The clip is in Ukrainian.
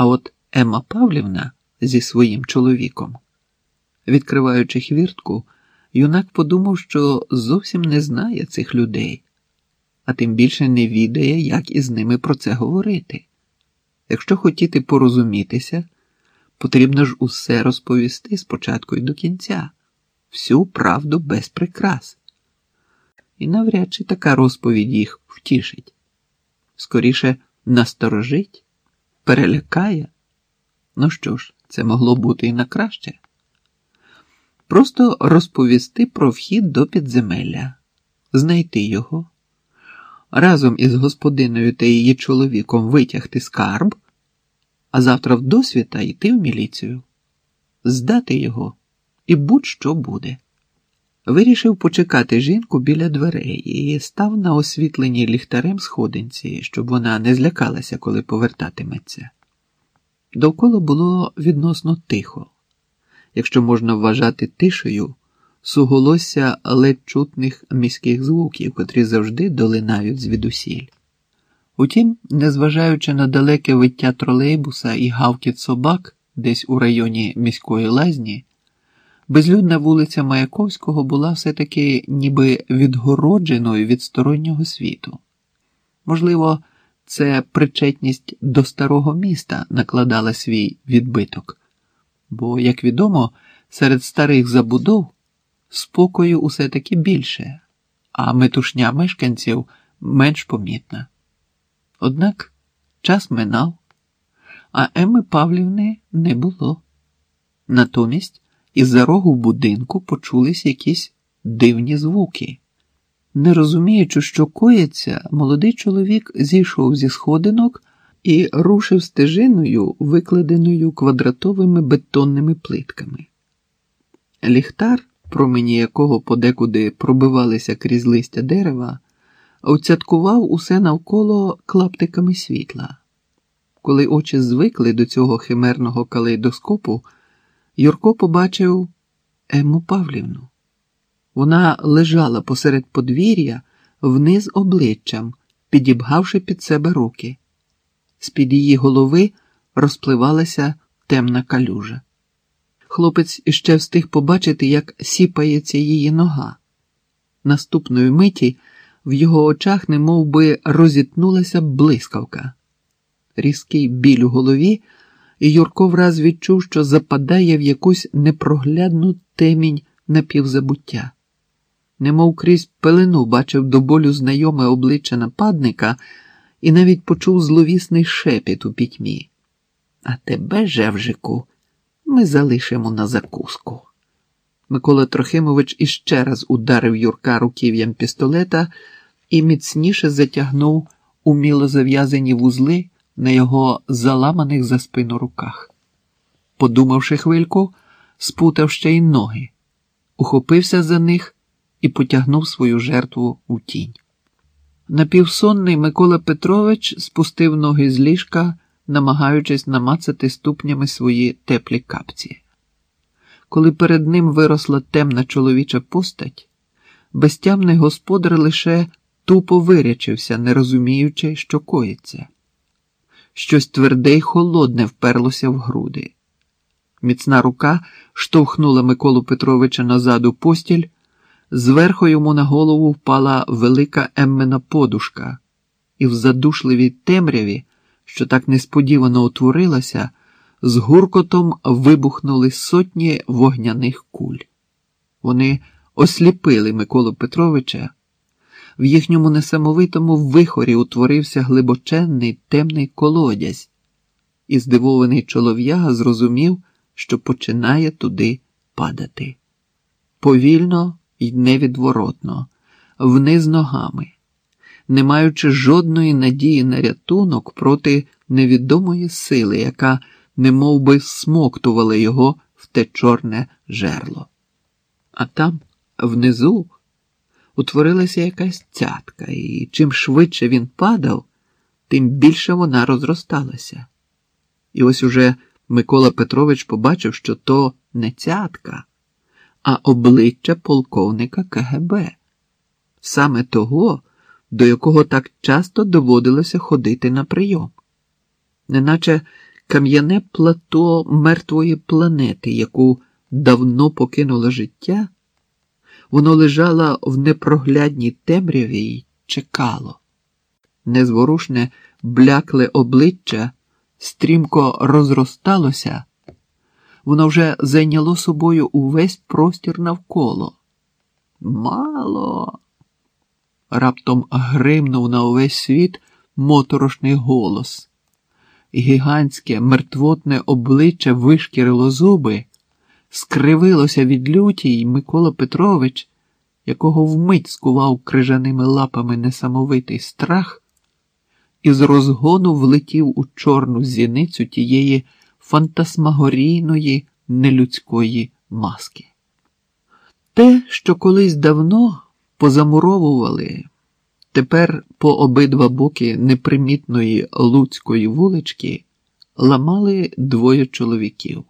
А от Емма Павлівна зі своїм чоловіком, відкриваючи хвіртку, юнак подумав, що зовсім не знає цих людей, а тим більше не відає, як із ними про це говорити. Якщо хотіти порозумітися, потрібно ж усе розповісти спочатку і до кінця, всю правду без прикрас. І навряд чи така розповідь їх втішить. Скоріше насторожить, перелякає. Ну що ж, це могло бути і на краще. Просто розповісти про вхід до підземелля, знайти його, разом із господиною та її чоловіком витягти скарб, а завтра в досвіта йти в міліцію, здати його і будь-що буде. Вирішив почекати жінку біля дверей і став на освітленій ліхтарем сходинці, щоб вона не злякалася, коли повертатиметься. Довкола було відносно тихо, якщо можна вважати тишею, суголосся ледь чутних міських звуків, котрі завжди долинають звідусіль. Утім, незважаючи на далеке виття тролейбуса і гавкіт собак десь у районі міської лазні, безлюдна вулиця Маяковського була все-таки ніби відгородженою від стороннього світу. Можливо, це причетність до старого міста накладала свій відбиток, бо, як відомо, серед старих забудов спокою усе таки більше, а метушня мешканців менш помітна. Однак час минав, а Еми Павлівни не було. Натомість із-за рогу будинку почулись якісь дивні звуки. Не розуміючи, що коїться, молодий чоловік зійшов зі сходинок і рушив стежиною, викладеною квадратовими бетонними плитками. Ліхтар, промені якого подекуди пробивалися крізь листя дерева, оцяткував усе навколо клаптиками світла. Коли очі звикли до цього химерного калейдоскопу, Юрко побачив Емму Павлівну. Вона лежала посеред подвір'я вниз обличчям, підібгавши під себе руки. З-під її голови розпливалася темна калюжа. Хлопець іще встиг побачити, як сіпається її нога. Наступної миті в його очах немов би розітнулася блискавка. Різкий біль у голові, і Юрко враз відчув, що западає в якусь непроглядну темінь напівзабуття немов крізь пелену бачив до болю знайоме обличчя нападника і навіть почув зловісний шепіт у пітьмі. А тебе, Жевжику, ми залишимо на закуску. Микола Трохимович іще раз ударив Юрка руків'ям пістолета і міцніше затягнув уміло зав'язані вузли на його заламаних за спину руках. Подумавши хвильку, спутав ще й ноги, ухопився за них і потягнув свою жертву у тінь. Напівсонний Микола Петрович спустив ноги з ліжка, намагаючись намацати ступнями свої теплі капці. Коли перед ним виросла темна чоловіча постать, безтямний господар лише тупо вирячився, не розуміючи, що коїться. Щось тверде й холодне вперлося в груди. Міцна рука штовхнула Миколу Петровича назад у постіль. Зверху йому на голову впала велика еммена подушка, і в задушливій темряві, що так несподівано утворилася, з гуркотом вибухнули сотні вогняних куль. Вони осліпили Миколу Петровича. В їхньому несамовитому вихорі утворився глибоченний темний колодязь, і здивований чолов'яга зрозумів, що починає туди падати. Повільно й невідворотно, вниз ногами, не маючи жодної надії на рятунок проти невідомої сили, яка немов би смоктувала його в те чорне жерло. А там, внизу, утворилася якась цятка, і чим швидше він падав, тим більше вона розросталася. І ось уже Микола Петрович побачив, що то не цятка а обличчя полковника КГБ, саме того, до якого так часто доводилося ходити на прийом. Неначе кам'яне плато мертвої планети, яку давно покинуло життя, воно лежало в непроглядній темряві й чекало. Незворушне, блякле обличчя стрімко розросталося, воно вже зайняло собою увесь простір навколо. Мало. Раптом гримнув на увесь світ моторошний голос. Гігантське мертвотне обличчя вишкірило зуби, скривилося від люті, й Микола Петрович, якого вмить скував крижаними лапами несамовитий страх, із розгону влетів у чорну зіницю тієї фантасмагорійної нелюдської маски. Те, що колись давно позамуровували, тепер по обидва боки непримітної луцької вулички ламали двоє чоловіків.